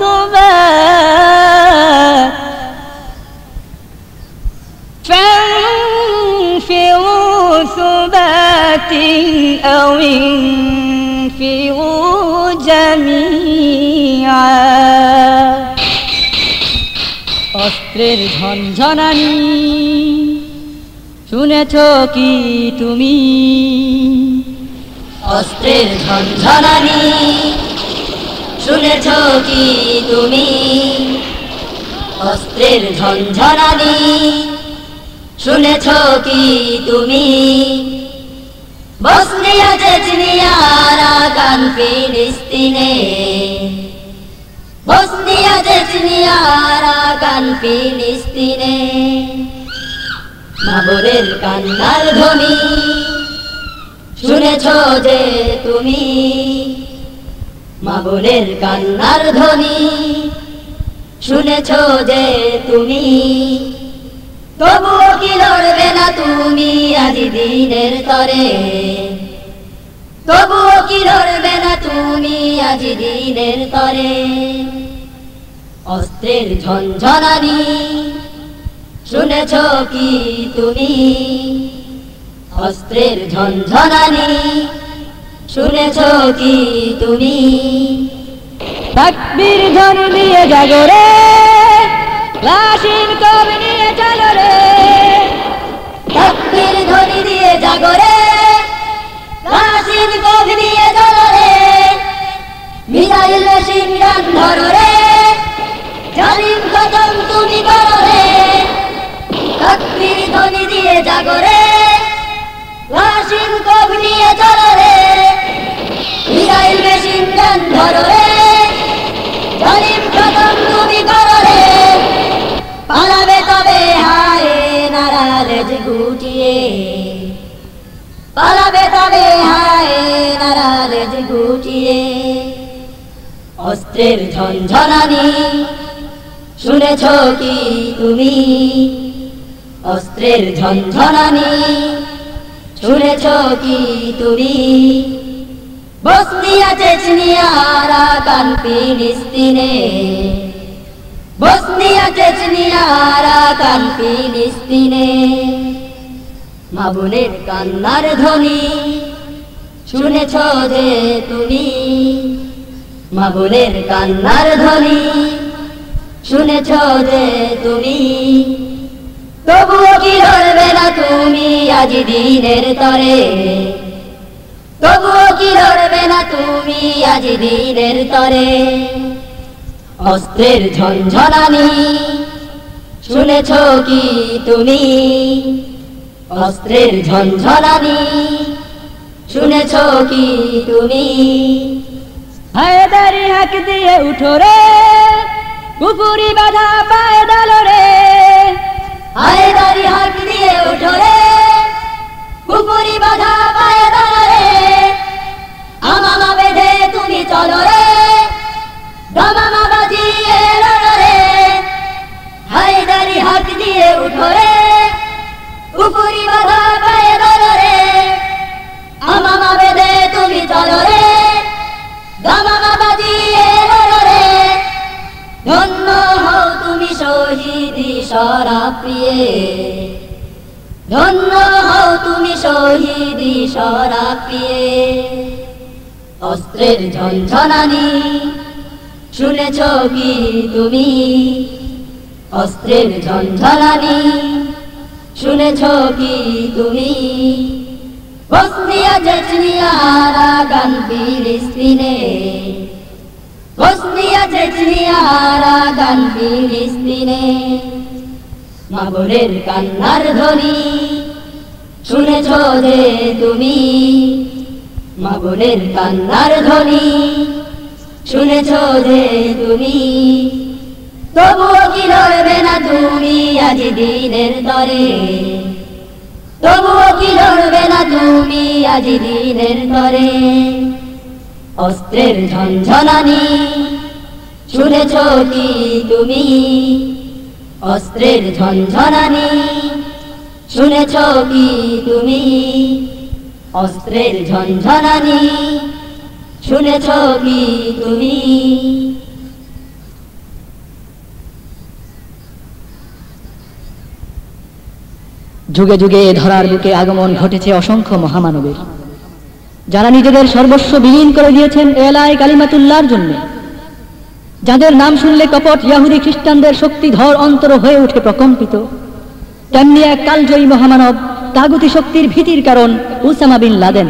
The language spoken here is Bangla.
سبات فانفروا سبات أو انفروا جميعا অস্ত্রের ঝনঝনানি শুনেছ কি তুমি অস্ত্রের ঝনঝনানি শুনেছ কি তুমি? অস্ত্রের ঝনঝনানি শুনেছ কি তুমি? বসনিয়া চেচনিয়া আরাকান ফিলিস্তিনে। বসনিয়া চেচনিয়া আরাকান ফিলিস্তিনে। মাবরের কান্নার ধ্বনি। শুনেছ যে তুমি মাবনের কান্নার ধ্বনি। শুনেছ যে তুমি, তবুও কি লড়বে না তুমি আজি দিনের তরে? তবুও কি লড়বে না তুমি আজি দিনের তরে? অস্ত্রের ঝনঝনানি, শুনেছ কি তুমি? অস্ত্রের ঝনঝনানি শুনেছ কি তুমি? তাকবীর ধ্বনি দিয়ে জাগরে লাশিন কবি নিয়ে চলো রে। তাকবীর ধ্বনি দিয়ে জাগরে কাশির কব নিয়ে চলো রে। মিসাইল মেশিন গান ধরো রে। জালিম কদম তুমি করো রে। তাকবীর ধ্বনি দিয়ে জাগরে কাশির কব নিয়ে চলো রে। তুমি করো রে পালাবে তবে গুটিয়ে। পালাবে তবে হায় নারালেজ গুটিয়ে। অস্ত্রের ঝনঝনানি, শুনেছ কি তুমি? অস্ত্রের ঝনঝনানি, শুনেছ কি তুমি? বসনিয়া চেচনিয়া আরাকান ফিলিস্তিনে। বসনিয়া চেচনিয়া আরাকান ফিলিস্তিনে। মাবুনের কান্নার ধ্বনি শুনেছ যে তুমি। মাবুনের কান্নার ধ্বনি শুনেছ যে তুমি। তবুও কি লড়বে না তুমি আজ দিনের তরে? তবুও কি লড়বে না তুমি আজ দিনের তরে? অস্ত্রের ঝনঝনানি, শুনেছ কি তুমি? অস্ত্রের ঝনঝনানি, শুনেছ কি তুমি? হায়দারি হাক দিয়ে উঠো রে কুপুরি বাধা পায়ে ডালো রে। হায়দারি হাত দিয়ে উঠো রে দিয়ে উঠো রে কুকুরি বাধা পায়ে দাঁড়া রে আমামা বেঁধে তুমি চলো রে দমামা বাজিয়ে লড়ো ধন্য হও তুমি শহীদি সরা প্রিয়ে। ধন্য হও তুমি শহীদি সরা প্রিয়ে। অস্ত্রের ঝনঝনানি শুনেছ কি তুমি? অস্ত্রের ঝনঝনানি শুনেছ কি তুমি? বসনিয়া চেচনিয়া রাগান ফিলিস্তিনে। বসনিয়া চেচনিয়া রাগান ফিলিস্তিনে। মাবরের কান্নার ধ্বনি। শুনেছ যে তুমি? মাবরের কান্নার ধ্বনি। শুনেছ যে তুমি? তবুও কি লড়বে না তুমি আজ দিনের তরে? তবুও কি লড়বে না তুমি আজ দিনের তরে? অস্ত্রের ঝনঝনানি শুনেছ কি তুমি? অস্ত্রের ঝনঝনানি শুনেছ কি তুমি? অস্ত্রের ঝনঝনানি শুনেছ কি তুমি? যুগে যুগে এ ধরার বুকে আগমন ঘটেছে অসংখ্য মহামানবের। যারা নিজেদের সর্বস্ব বিলীন করে দিয়েছেন এলাই কালিমাতুল্লাহর জন্য। যাদের নাম শুনলে কপট ইয়াহুদি খ্রিস্টানদের শক্তিধর অন্তর হয়ে ওঠে প্রকম্পিত। তেমনি এক কালজয়ী মহামানব তাগুতি শক্তির ভীতির কারণ উসামা বিন লাদেন।